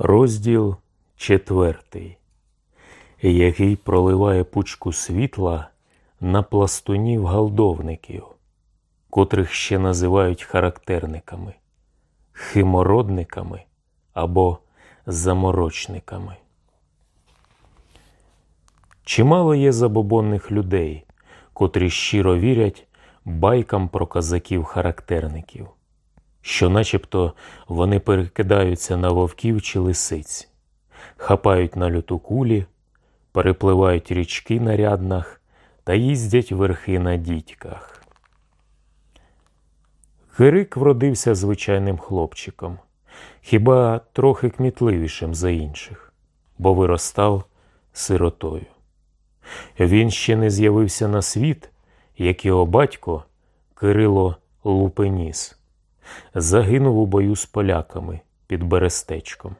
Розділ четвертий, який проливає пучку світла на пластунів галдовників, котрих ще називають характерниками, химородниками або заморочниками. Чимало є забобонних людей, котрі щиро вірять байкам про казаків-характерників що начебто вони перекидаються на вовків чи лисиць, хапають на люту кулі, перепливають річки на ряднах та їздять верхи на дідьках. Кирик вродився звичайним хлопчиком, хіба трохи кмітливішим за інших, бо виростав сиротою. Він ще не з'явився на світ, як його батько Кирило Лупеніс загинув у бою з поляками під Берестечком.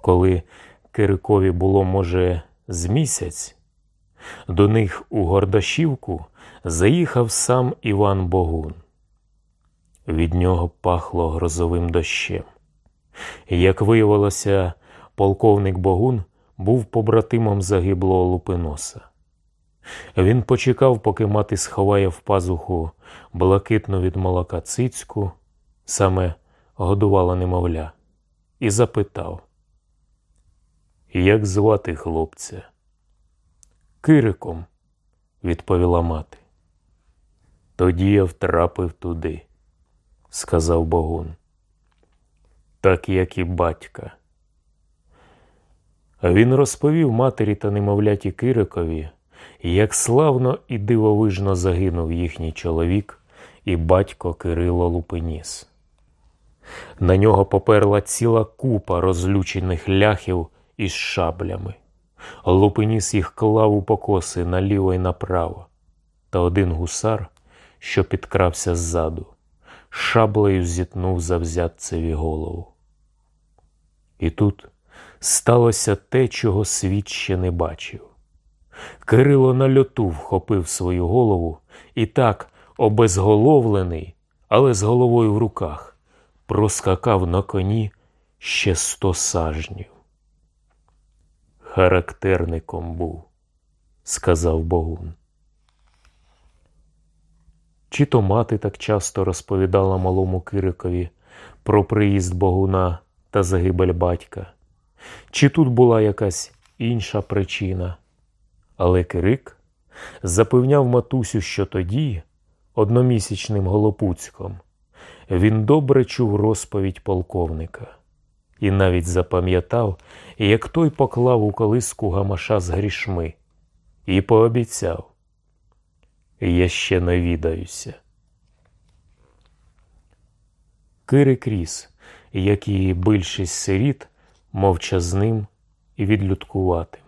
Коли Кирикові було, може, з місяць, до них у Гордашівку заїхав сам Іван Богун. Від нього пахло грозовим дощем. Як виявилося, полковник Богун був побратимом загиблого Лупиноса. Він почекав, поки мати сховає в пазуху блакитну від молока цицьку, саме годувала немовля, і запитав, як звати хлопця? Кириком, відповіла мати. Тоді я втрапив туди, сказав Богун. Так як і батька. Він розповів матері та немовляті Кирикові як славно і дивовижно загинув їхній чоловік і батько Кирило Лупеніс. На нього поперла ціла купа розлючених ляхів із шаблями. Лупеніс їх клав у покоси наліво і направо, та один гусар, що підкрався ззаду, шаблею зітнув завзятцеві голову. І тут сталося те, чого світ ще не бачив. Кирило на льоту вхопив свою голову і так, обезголовлений, але з головою в руках, проскакав на коні ще сто сажнів. Характерником був, сказав Богун. Чи то мати так часто розповідала малому Кирикові про приїзд Богуна та загибель батька, чи тут була якась інша причина? Але Кирик запевняв матусю, що тоді, одномісячним Голопуцьком, він добре чув розповідь полковника і навіть запам'ятав, як той поклав у колиску гамаша з грішми, і пообіцяв Я ще навідаюся. Кирик ріс, як і більшість сиріт, мовчазним і відлюдкуватим.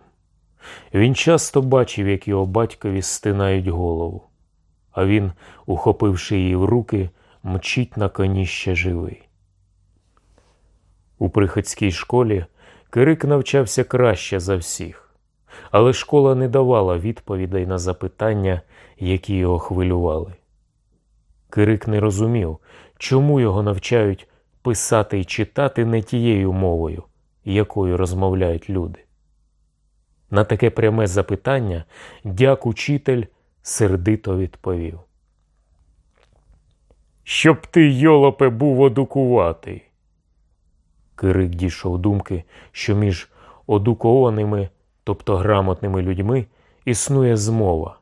Він часто бачив, як його батькові стинають голову, а він, ухопивши її в руки, мчить на коні ще живий. У приходській школі Кирик навчався краще за всіх, але школа не давала відповідей на запитання, які його хвилювали. Кирик не розумів, чому його навчають писати і читати не тією мовою, якою розмовляють люди. На таке пряме запитання дяк учитель сердито відповів. Щоб ти, йолопе, був одукуватий. Кирик дійшов думки, що між одукованими, тобто грамотними людьми, існує змова.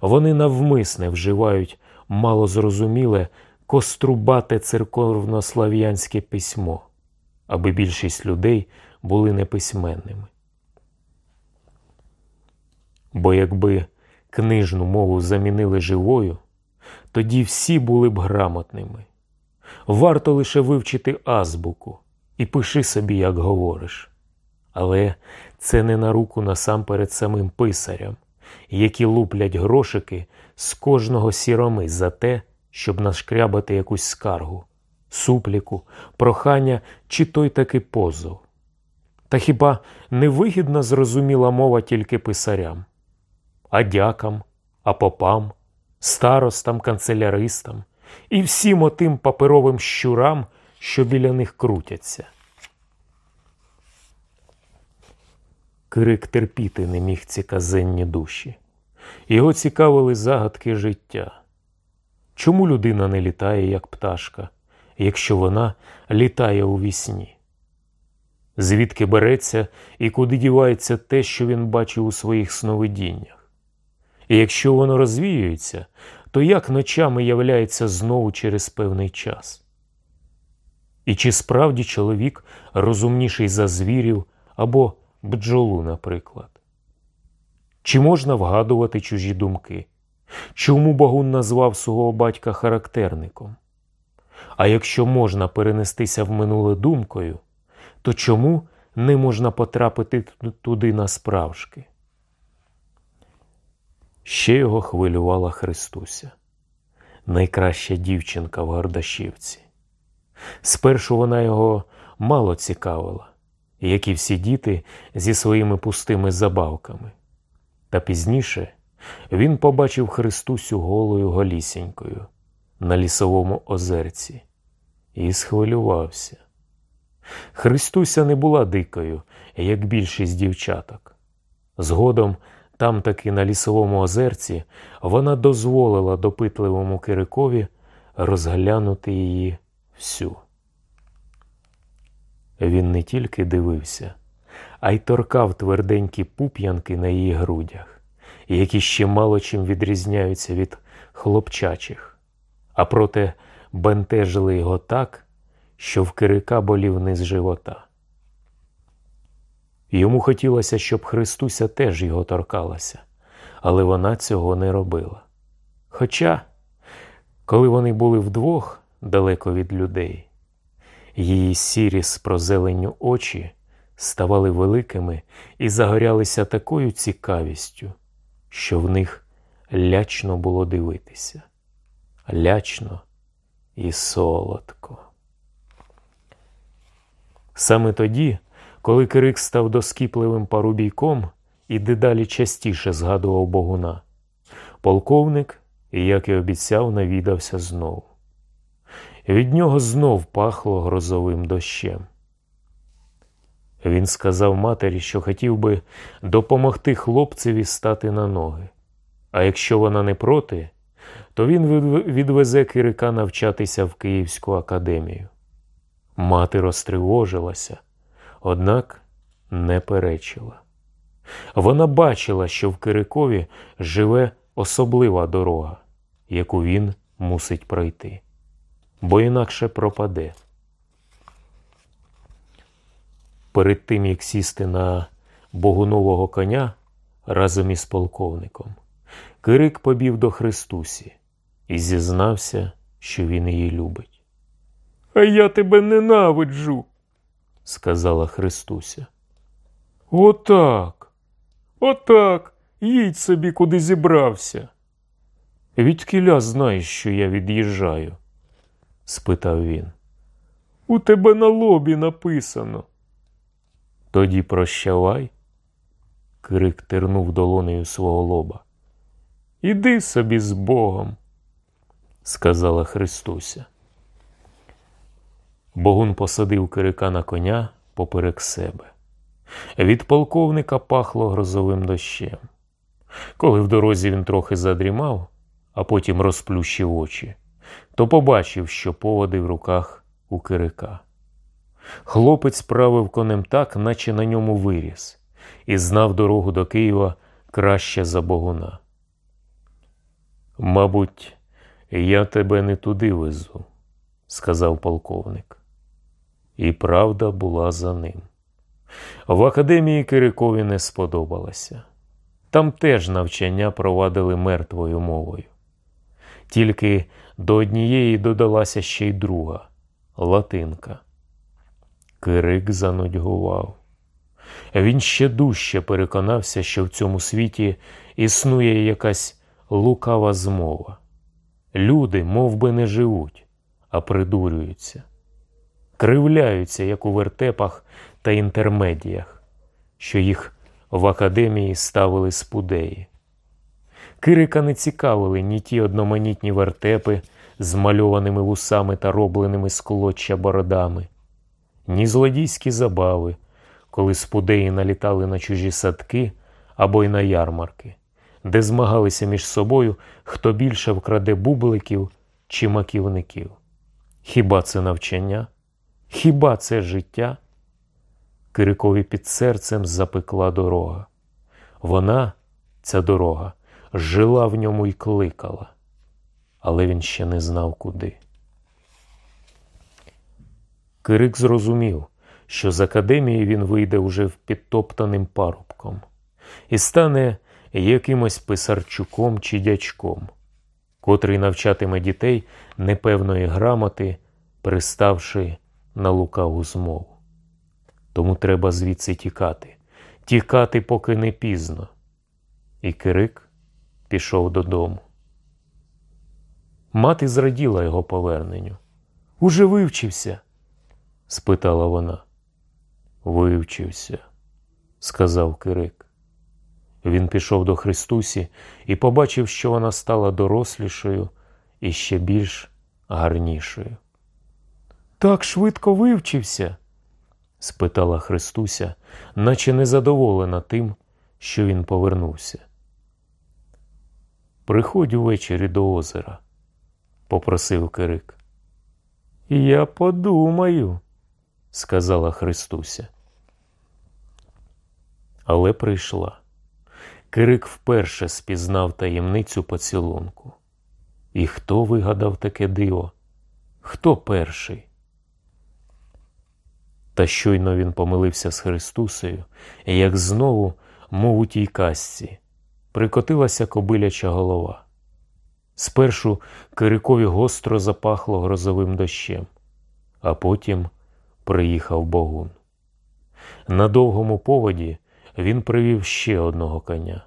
Вони навмисне вживають малозрозуміле кострубате церковнослав'янське письмо, аби більшість людей були неписьменними. Бо якби книжну мову замінили живою, тоді всі були б грамотними. Варто лише вивчити азбуку і пиши собі, як говориш. Але це не на руку насамперед самим писарям, які луплять грошики з кожного сіроми за те, щоб нашкрябати якусь скаргу, супліку, прохання чи той таки позов. Та хіба невигідна зрозуміла мова тільки писарям? А дякам, а попам, старостам, канцеляристам і всім отим паперовим щурам, що біля них крутяться. Кирик терпіти не міг ці казенні душі. Його цікавили загадки життя. Чому людина не літає, як пташка, якщо вона літає у вісні? Звідки береться і куди дівається те, що він бачив у своїх сновидіннях? І якщо воно розвіюється, то як ночами являється знову через певний час? І чи справді чоловік розумніший за звірів або бджолу, наприклад? Чи можна вгадувати чужі думки? Чому Багун назвав свого батька характерником? А якщо можна перенестися в минуле думкою, то чому не можна потрапити туди насправжки? Ще його хвилювала Христуся, найкраща дівчинка в Гардашівці. Спершу вона його мало цікавила, як і всі діти зі своїми пустими забавками. Та пізніше він побачив Христусю голою голісінькою на лісовому озерці і схвилювався. Христуся не була дикою, як більшість дівчаток. Згодом, там таки на лісовому озерці, вона дозволила допитливому Кирикові розглянути її всю. Він не тільки дивився, а й торкав тверденькі пуп'янки на її грудях, які ще мало чим відрізняються від хлопчачих, а проте бентежили його так, що в Кирика болів низ живота. Йому хотілося, щоб Христуся теж його торкалася, але вона цього не робила. Хоча, коли вони були вдвох далеко від людей, її сірі з прозеленню очі ставали великими і загорялися такою цікавістю, що в них лячно було дивитися, лячно і солодко. Саме тоді, коли Кирик став доскіпливим парубійком і дедалі частіше згадував богуна, полковник, як і обіцяв, навідався знову. Від нього знов пахло грозовим дощем. Він сказав матері, що хотів би допомогти хлопцеві стати на ноги, а якщо вона не проти, то він відвезе Кирика навчатися в Київську академію. Мати розтривожилася, однак не перечила. Вона бачила, що в Кирикові живе особлива дорога, яку він мусить пройти, бо інакше пропаде. Перед тим, як сісти на богунового коня разом із полковником, Кирик побів до Христусі і зізнався, що він її любить. А я тебе ненавиджу, сказала Христуся. Отак, отак, їдь собі, куди зібрався. Відкіля знаєш, що я від'їжджаю? спитав він. У тебе на лобі написано. Тоді прощавай, крик тернув долонею свого лоба. Іди собі з Богом, сказала Христуся. Богун посадив Кирика на коня поперек себе. Від полковника пахло грозовим дощем. Коли в дорозі він трохи задрімав, а потім розплющив очі, то побачив, що поводи в руках у Кирика. Хлопець правив конем так, наче на ньому виріс, і знав дорогу до Києва краще за богуна. Мабуть, я тебе не туди везу, сказав полковник. І правда була за ним. В академії Кирикові не сподобалося. Там теж навчання провадили мертвою мовою. Тільки до однієї додалася ще й друга латинка. Кирик занудьгував. Він ще дужче переконався, що в цьому світі існує якась лукава змова. Люди мов би, не живуть, а придурюються, кривляються, як у вертепах та інтермедіях, що їх в академії ставили спудеї. Кирика не цікавили ні ті одноманітні вертепи з мальованими вусами та робленими з колоччя бородами ні злодійські забави, коли спудеї налітали на чужі садки або й на ярмарки, де змагалися між собою, хто більше вкраде бубликів чи маківників. Хіба це навчання? Хіба це життя? Кирикові під серцем запекла дорога. Вона, ця дорога, жила в ньому й кликала, але він ще не знав куди. Кирик зрозумів, що з академії він вийде уже підтоптаним парубком і стане якимось писарчуком чи дячком, котрий навчатиме дітей непевної грамоти, приставши на лукаву змову. Тому треба звідси тікати, тікати, поки не пізно. І Кирик пішов додому. Мати зраділа його поверненню. Уже вивчився? спитала вона. Вивчився, сказав Кирик. Він пішов до Христусі і побачив, що вона стала дорослішою і ще більш гарнішою. Так швидко вивчився? спитала Христуся, наче незадоволена тим, що він повернувся. Приходь увечері до озера, попросив Кирик. Я подумаю, сказала Христуся. Але прийшла. Кирик вперше спізнав таємницю поцілунку. І хто вигадав таке диво? Хто перший? Та щойно він помилився з Христусею, як знову, мов у тій казці, прикотилася кобиляча голова. Спершу Кирикові гостро запахло грозовим дощем, а потім приїхав Богун. На довгому поводі він привів ще одного коня.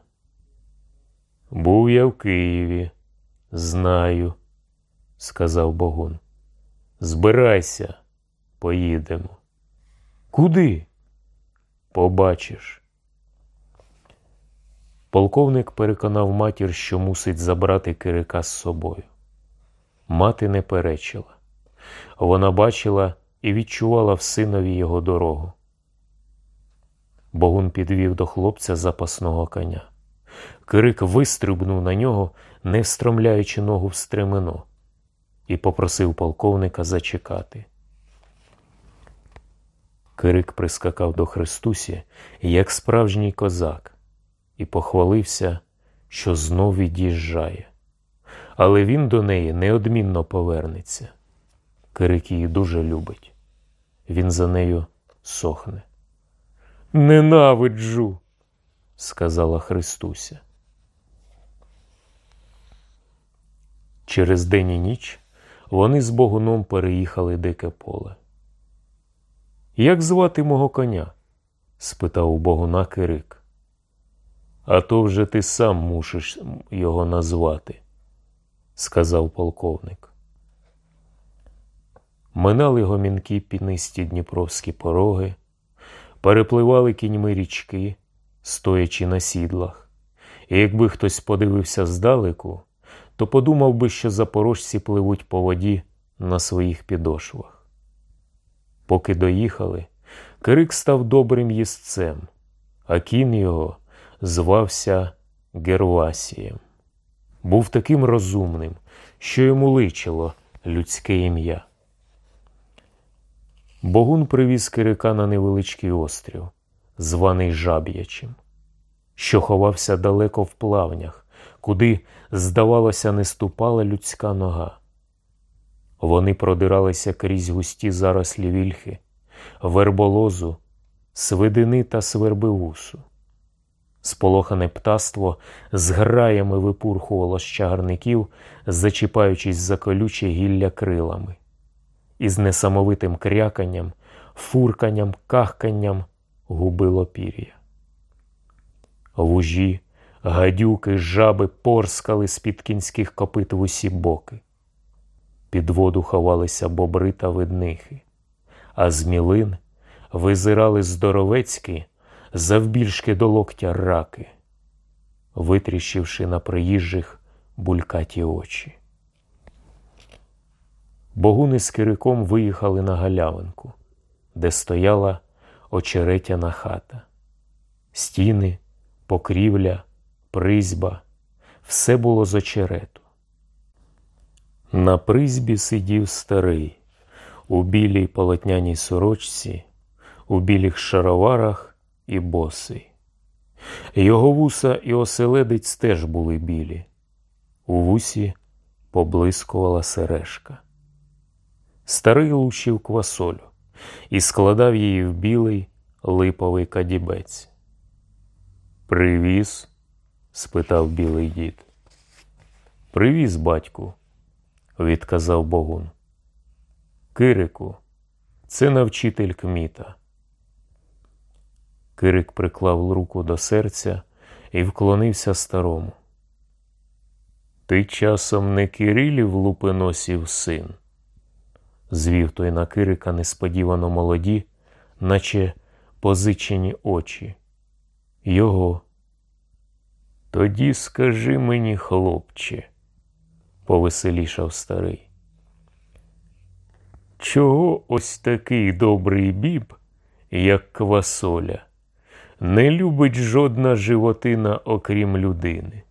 Був я в Києві, знаю, сказав Богун. Збирайся, поїдемо. Куди? Побачиш. Полковник переконав матір, що мусить забрати Кирика з собою. Мати не перечила. Вона бачила і відчувала в синові його дорогу. Богун підвів до хлопця запасного коня. Кирик вистрибнув на нього, не встромляючи ногу в стремено, і попросив полковника зачекати. Кирик прискакав до Христусі, як справжній козак, і похвалився, що знов від'їжджає. Але він до неї неодмінно повернеться. Кирик її дуже любить. Він за нею сохне. Ненавиджу, сказала Христуся. Через день і ніч вони з Богуном переїхали дике поле. Як звати мого коня? спитав у Богуна Кирик. А то вже ти сам мусиш його назвати, сказав полковник. Минали гомінки пінисті дніпровські пороги, перепливали кіньми річки, стоячи на сідлах, і якби хтось подивився здалеку, то подумав би, що запорожці пливуть по воді на своїх підошвах. Поки доїхали, Кирик став добрим їстцем, а кін його звався Гервасієм. Був таким розумним, що йому личило людське ім'я. Богун привіз Кирика на невеличкий острів, званий Жаб'ячим, що ховався далеко в плавнях, куди, здавалося, не ступала людська нога. Вони продиралися крізь густі зарослі вільхи, верболозу, свидини та свербивусу. Сполохане птаство з граями випурхувало з чагарників, зачіпаючись за колюче гілля крилами, і з несамовитим кряканням, фурканням, кахканням губило пір'я. Вужі, гадюки, жаби порскали з під кінських копит в усі боки. Під воду ховалися бобри та виднихи, а з мілин визирали здоровецькі завбільшки до локтя раки, витріщивши на приїжджих булькаті очі. Богуни з Кириком виїхали на галявинку, де стояла очеретяна хата. Стіни, покрівля, призьба все було з очерету. На призьбі сидів старий, у білій полотняній сорочці, у білих шароварах і босий. Його вуса і оселедець теж були білі. У вусі поблискувала сережка. Старий лущив квасолю і складав її в білий липовий кадібець. Привіз? спитав білий дід. Привіз, батьку, відказав Богун. Кирику, це навчитель кміта. Кирик приклав руку до серця і вклонився старому. Ти часом не Кирилів лупеносів син, звів той на Кирика несподівано молоді, наче позичені очі. Його. Тоді скажи мені, хлопче, повеселішав старий. Чого ось такий добрий біб, як квасоля, не любить жодна животина, окрім людини?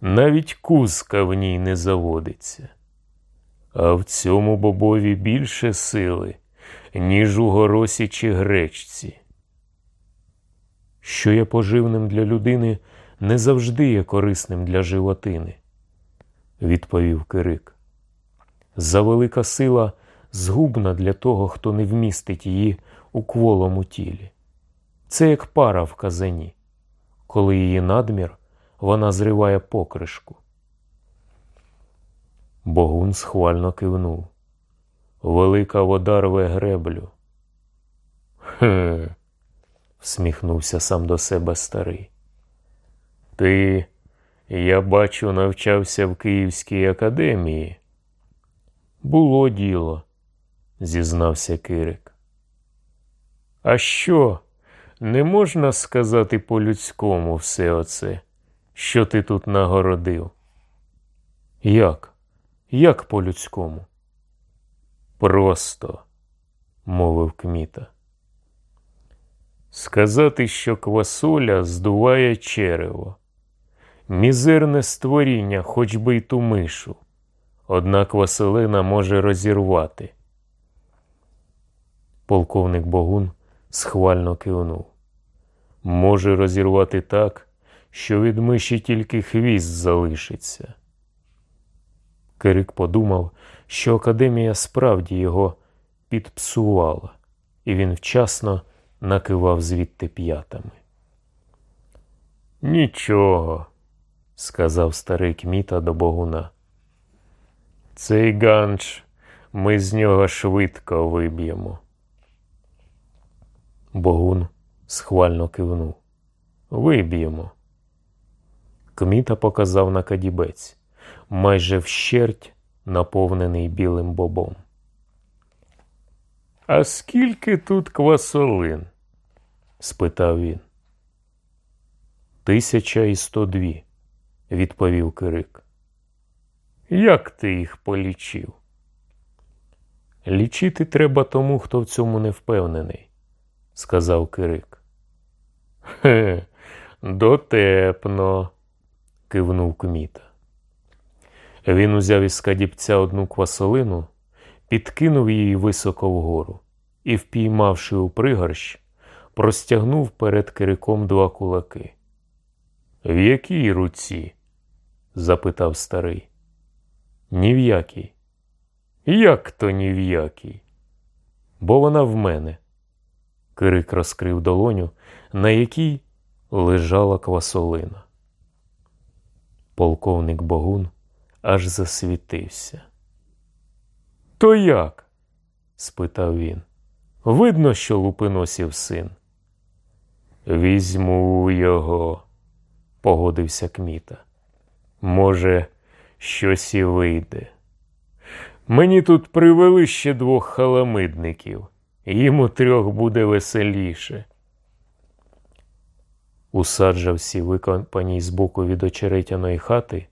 Навіть кузка в ній не заводиться, а в цьому бобові більше сили, ніж у горосі чи гречці. Що є поживним для людини, не завжди є корисним для животини, відповів Кирик. Завелика сила згубна для того, хто не вмістить її у кволому тілі. Це як пара в казані, коли її надмір вона зриває покришку. Богун схвально кивнув. Велика вода рве греблю. Хе, всміхнувся сам до себе старий. Ти, я бачу, навчався в Київській академії. Було діло, зізнався Кирик. А що? Не можна сказати по-людському все оце, що ти тут нагородив? Як? Як по-людському? Просто, мовив Кміта. Сказати, що квасоля здуває черево, мізерне створіння, хоч би й ту мишу, однак Василина може розірвати. Полковник Богун схвально кивнув. Може розірвати так, що від миші тільки хвіст залишиться. Кирик подумав, що академія справді його підпсувала, і він вчасно накивав звідти п'ятами. Нічого, сказав старий кміта до богуна. Цей ганч ми з нього швидко виб'ємо. Богун схвально кивнув. Виб'ємо. Кміта показав на кадібець, майже вщерть наповнений білим бобом. А скільки тут квасолин? спитав він. Тисяча і сто дві, відповів Кирик. Як ти їх полічив? Лічити треба тому, хто в цьому не впевнений, сказав Кирик. Хе, дотепно, кивнув кміта. Він узяв із кадібця одну квасолину, підкинув її високо вгору і, впіймавши у пригорщ, простягнув перед кириком два кулаки. В якій руці? запитав старий. Ні в якій. Як то ні в якій? Бо вона в мене. Кирик розкрив долоню, на якій лежала квасолина. Полковник Богун аж засвітився. То як? спитав він. Видно, що лупиносів син. Візьму його, погодився Кміта. Може, щось і вийде. Мені тут привели ще двох халамидників, їм у трьох буде веселіше. У саджавці, викопаній збоку від очеретяної хати,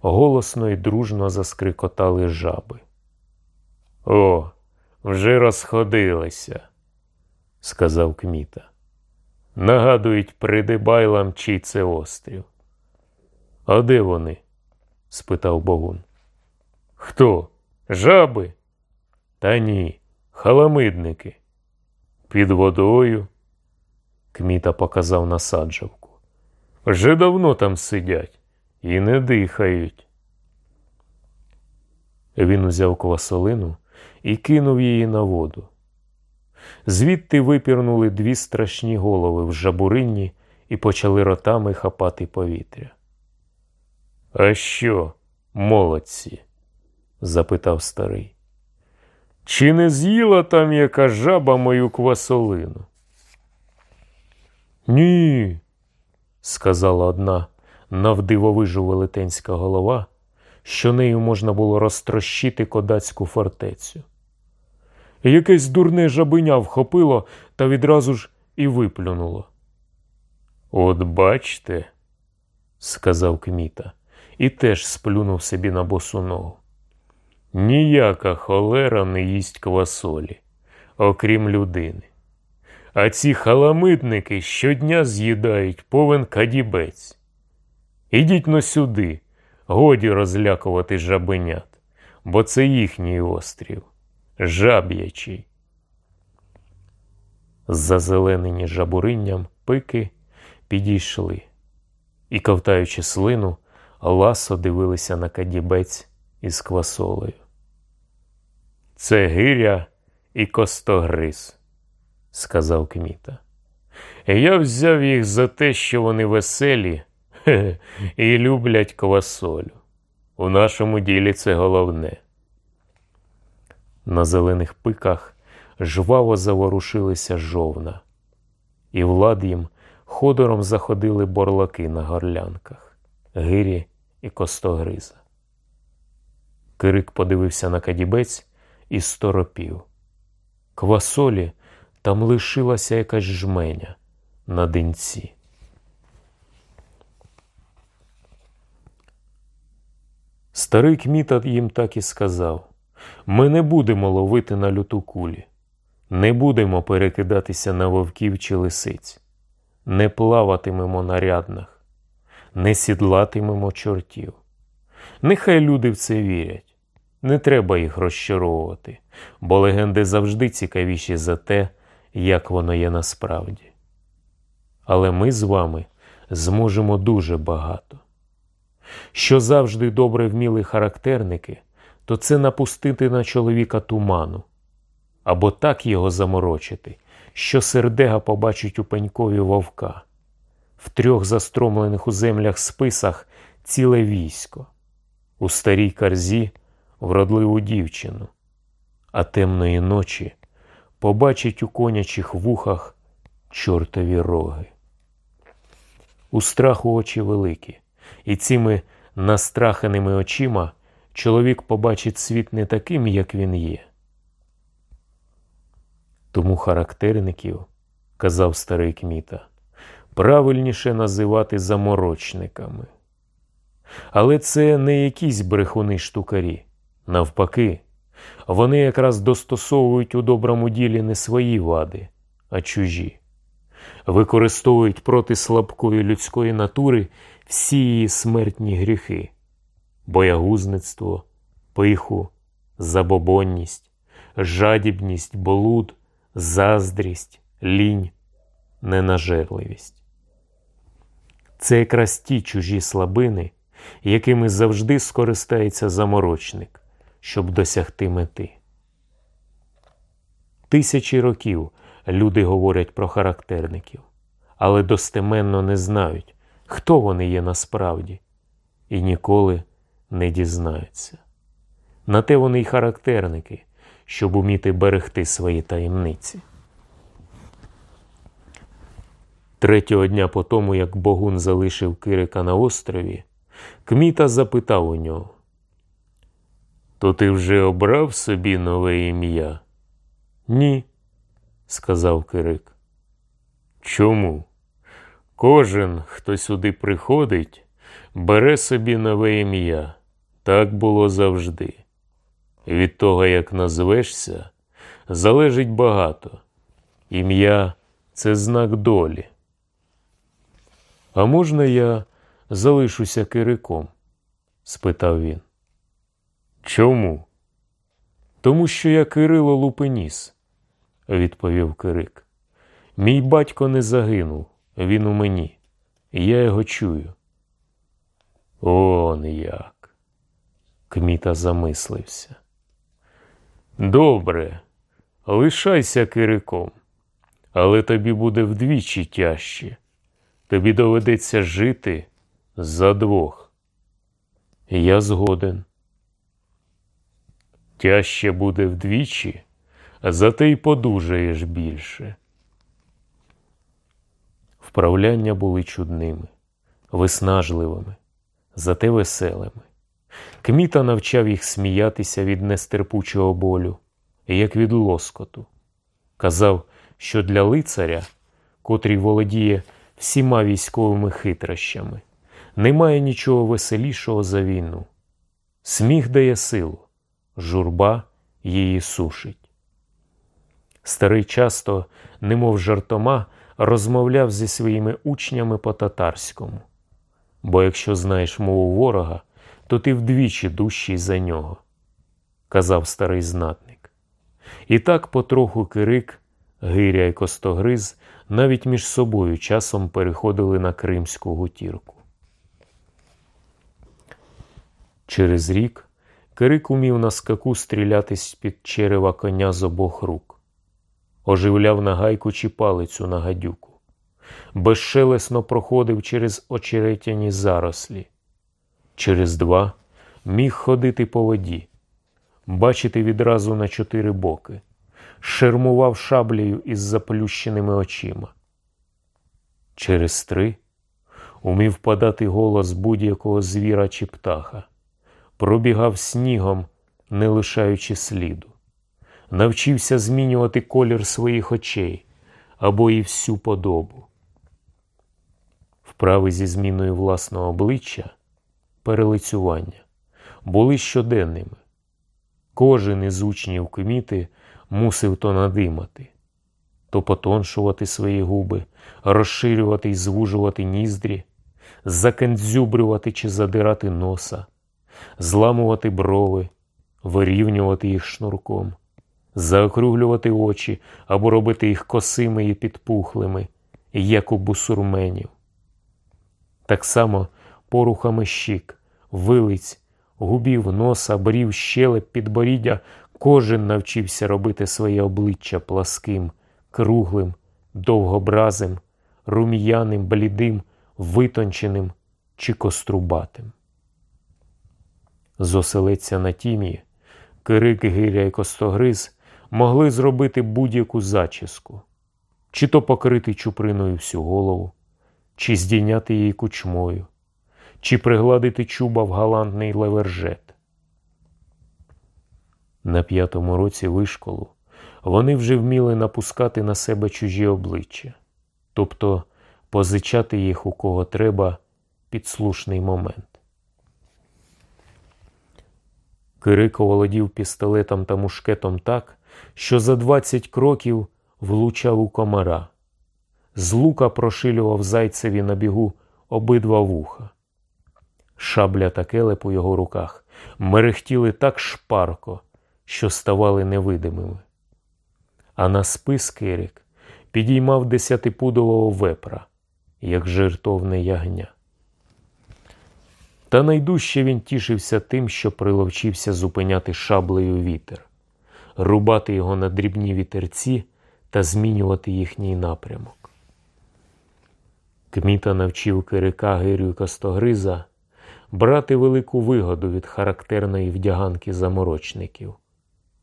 голосно і дружно заскрикотали жаби. О, вже розходилися. сказав Кміта. Нагадують придибайлам, чий це острів. А де вони? спитав Богун. Хто? Жаби? Та ні, халамидники. Під водою. Кміта показав на саджавку. Вже давно там сидять і не дихають. Він узяв квасолину і кинув її на воду. Звідти випірнули дві страшні голови в жабурині і почали ротами хапати повітря. А що, молодці? запитав старий. Чи не з'їла там яка жаба мою квасолину? Ні, сказала одна навдивовижу велетенська голова, що нею можна було розтрощити кодацьку фортецю. Якесь дурне жабеня вхопило та відразу ж і виплюнуло. От бачте, сказав Кміта, і теж сплюнув собі на босу ногу. Ніяка холера не їсть квасолі, окрім людини. А ці халамитники щодня з'їдають повен кадібець. Ідіть но сюди, годі розлякувати жабенят, бо це їхній острів, жаб'ячий. Зазеленені жабуринням пики підійшли і, ковтаючи слину, ласо дивилися на кадібець із квасолею. Це гиря і костогриз, сказав Кміта. Я взяв їх за те, що вони веселі і люблять квасолю. У нашому ділі це головне. На зелених пиках жваво заворушилися жовна, і влад їм ходором заходили борлаки на горлянках, гирі і костогриза. Кирик подивився на кадібець і сторопів. Квасолі там лишилася якась жменя на денці. Старий кміта їм так і сказав ми не будемо ловити на люту кулі, не будемо перекидатися на вовків чи лисиць, не плаватимемо на ряднах, не сідлатимемо чортів. Нехай люди в це вірять, не треба їх розчаровувати, бо легенди завжди цікавіші за те, як воно є насправді. Але ми з вами зможемо дуже багато. Що завжди добре вміли характерники, то це напустити на чоловіка туману або так його заморочити, що сердега побачить у пенькові вовка, в трьох застромлених у землях списах ціле військо, у старій карзі вродливу дівчину, а темної ночі побачить у конячих вухах чортові роги. У страху очі великі, і цими настраханими очима чоловік побачить світ не таким, як він є. Тому характерників, казав старий Кміта, правильніше називати заморочниками. Але це не якісь брехуни штукарі. Навпаки, вони якраз достосовують у доброму ділі не свої вади, а чужі, використовують проти слабкої людської натури всі її смертні гріхи, боягузництво, пиху, забобонність, жадібність, болуд, заздрість, лінь, ненажерливість. Це якраз ті чужі слабини, якими завжди скористається заморочник, щоб досягти мети. Тисячі років люди говорять про характерників, але достеменно не знають, хто вони є насправді, і ніколи не дізнаються. На те вони й характерники, щоб уміти берегти свої таємниці. Третього дня по тому, як Богун залишив Кирика на острові, Кміта запитав у нього. То ти вже обрав собі нове ім'я? Ні, сказав Кирик. Чому? Кожен, хто сюди приходить, бере собі нове ім'я. Так було завжди. Від того, як назвешся, залежить багато. Ім'я це знак долі. А можна я залишуся кириком? спитав він. Чому? Тому що я Кирило Лупеніс, відповів Кирик. Мій батько не загинув, він у мені. Я його чую. Он як. Кміта замислився. Добре, лишайся кириком, але тобі буде вдвічі тяжче. Тобі доведеться жити за двох. Я згоден. Тяжче буде вдвічі, зате й подужаєш більше. Вправляння були чудними, виснажливими, зате веселими. Кміта навчав їх сміятися від нестерпучого болю, як від лоскоту. Казав, що для лицаря, котрий володіє всіма військовими хитрощами, немає нічого веселішого за війну. Сміх дає силу, журба її сушить. Старий часто, немов жартома, розмовляв зі своїми учнями по татарському. Бо якщо знаєш мову ворога, то ти вдвічі дужчий за нього, казав старий знатник. І так потроху Кирик, Гиря і Костогриз навіть між собою часом переходили на кримську гутірку. Через рік Кирик умів на скаку стрілятись під черева коня з обох рук, оживляв на гайку чи палицю на гадюку, безшелесно проходив через очеретяні зарослі. Через два міг ходити по воді, бачити відразу на чотири боки, шермував шаблею із заплющеними очима. Через три умів подати голос будь-якого звіра чи птаха, пробігав снігом, не лишаючи сліду, навчився змінювати колір своїх очей або і всю подобу. Вправи зі зміною власного обличчя перелицювання були щоденними. Кожен із учнів кміти мусив то надимати, то потоншувати свої губи, розширювати і звужувати ніздрі, закендзюбрювати чи задирати носа, зламувати брови, вирівнювати їх шнурком, заокруглювати очі або робити їх косими і підпухлими, як у бусурменів. Так само порухами щік, вилиць, губів, носа, брів, щелеп, підборіддя, кожен навчився робити своє обличчя пласким, круглим, довгобразим, рум'яним, блідим, витонченим чи кострубатим. Зоселеться на тім'ї, Кирик, Гиря і Костогриз могли зробити будь-яку зачіску, чи то покрити чуприною всю голову, чи здійняти її кучмою чи пригладити чуба в галантний левержет. На п'ятому році вишколу вони вже вміли напускати на себе чужі обличчя, тобто позичати їх у кого треба під слушний момент. Кирико володів пістолетом та мушкетом так, що за двадцять кроків влучав у комара, з лука прошилював зайцеві на бігу обидва вуха. Шабля та келеп у його руках мерехтіли так шпарко, що ставали невидимими. А на спис Кирик підіймав десятипудового вепра, як жертовне ягня. Та найдужче він тішився тим, що приловчився зупиняти шаблею вітер, рубати його на дрібні вітерці та змінювати їхній напрямок. Кміта навчив Кирика Гирю Костогриза брати велику вигоду від характерної вдяганки заморочників,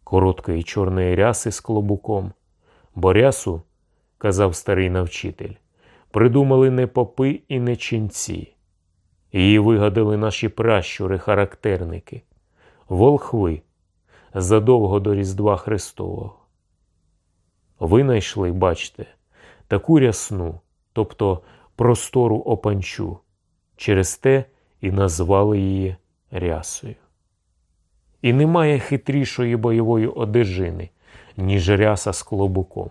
короткої чорної ряси з клобуком, бо рясу, казав старий навчитель, придумали не попи і не ченці. Її вигадали наші пращури-характерники, волхви задовго до Різдва Христового. Винайшли, бачте, таку рясну, тобто простору опанчу, через те і назвали її рясою. І немає хитрішої бойової одежини, ніж ряса з клобуком.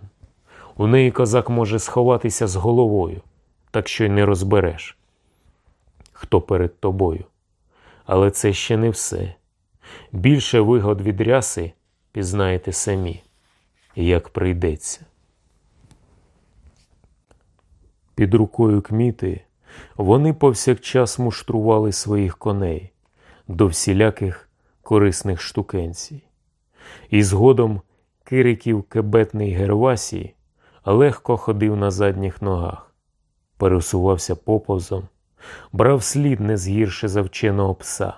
У неї козак може сховатися з головою, так що й не розбереш, хто перед тобою. Але це ще не все. Більше вигод від ряси пізнаєте самі, як прийдеться. Під рукою кміти вони повсякчас муштрували своїх коней до всіляких корисних штукенцій. І згодом Кириків кебетний Гервасій легко ходив на задніх ногах, пересувався поповзом, брав слід не згірше за вченого пса,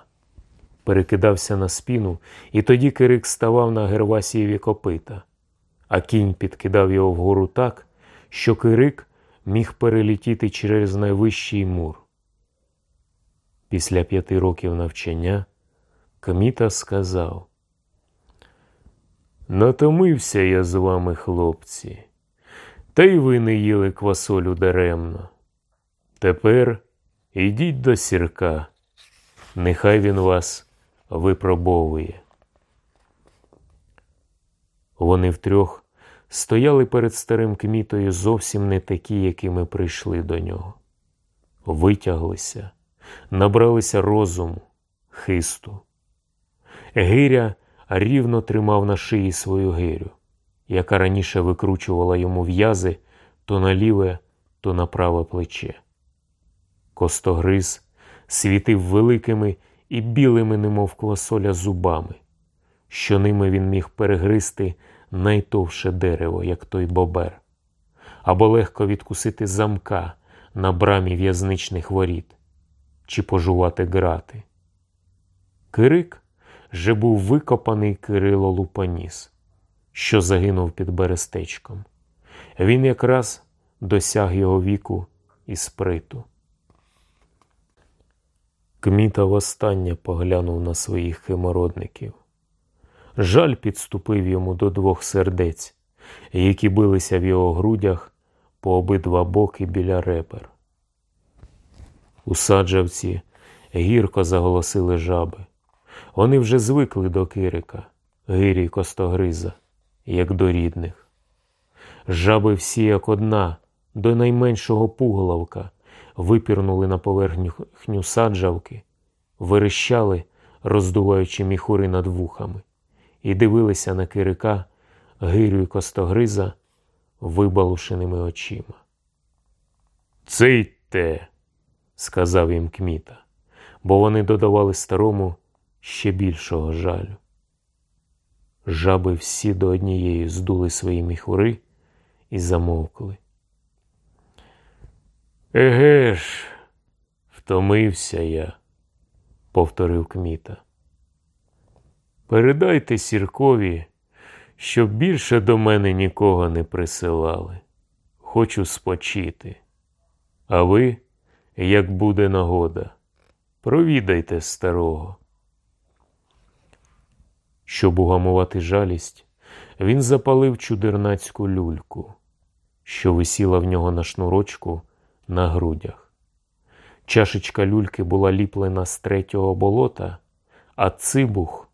перекидався на спину, і тоді Кирик ставав на Гервасієві копита, а кінь підкидав його вгору так, що Кирик міг перелетіти через найвищий мур. Після п'яти років навчання Кміта сказав Натомився я з вами, хлопці, та й ви не їли квасолю даремно. Тепер ідіть до сірка, нехай він вас випробовує. Вони втрьох стояли перед старим кмітою зовсім не такі, якими прийшли до нього. Витяглися, набралися розуму, хисту. Гиря рівно тримав на шиї свою гирю, яка раніше викручувала йому в'язи то на ліве, то на праве плече. Костогриз світив великими і білими, немов квасоля, зубами, що ними він міг перегризти найтовше дерево, як той бобер, або легко відкусити замка на брамі в'язничних воріт, чи пожувати грати. Кирик же був викопаний Кирило Лупаніс, що загинув під берестечком. Він якраз досяг його віку і сприту. Кміта востаннє поглянув на своїх химородників. Жаль підступив йому до двох сердець, які билися в його грудях по обидва боки біля ребер. У саджавці гірко заголосили жаби. Вони вже звикли до Кирика, гирі костогриза, як до рідних. Жаби всі, як одна, до найменшого пуголовка, випірнули на поверхню саджавки, верещали, роздуваючи міхури над вухами, і дивилися на Кирика, гирю й костогриза вибалушеними очима. Цийте, сказав їм кміта, бо вони додавали старому ще більшого жалю. Жаби всі до однієї здули свої міхури і замовкли. Еге ж, втомився я, повторив кміта. Передайте сіркові, щоб більше до мене нікого не присилали. Хочу спочити. А ви, як буде нагода, провідайте старого. Щоб угамувати жалість, він запалив чудернацьку люльку, що висіла в нього на шнурочку на грудях. Чашечка люльки була ліплена з третього болота, а цибух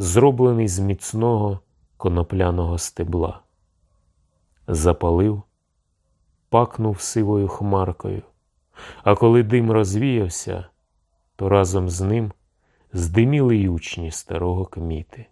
зроблений з міцного конопляного стебла. Запалив, пакнув сивою хмаркою, а коли дим розвіявся, то разом з ним здиміли й учні старого кміти.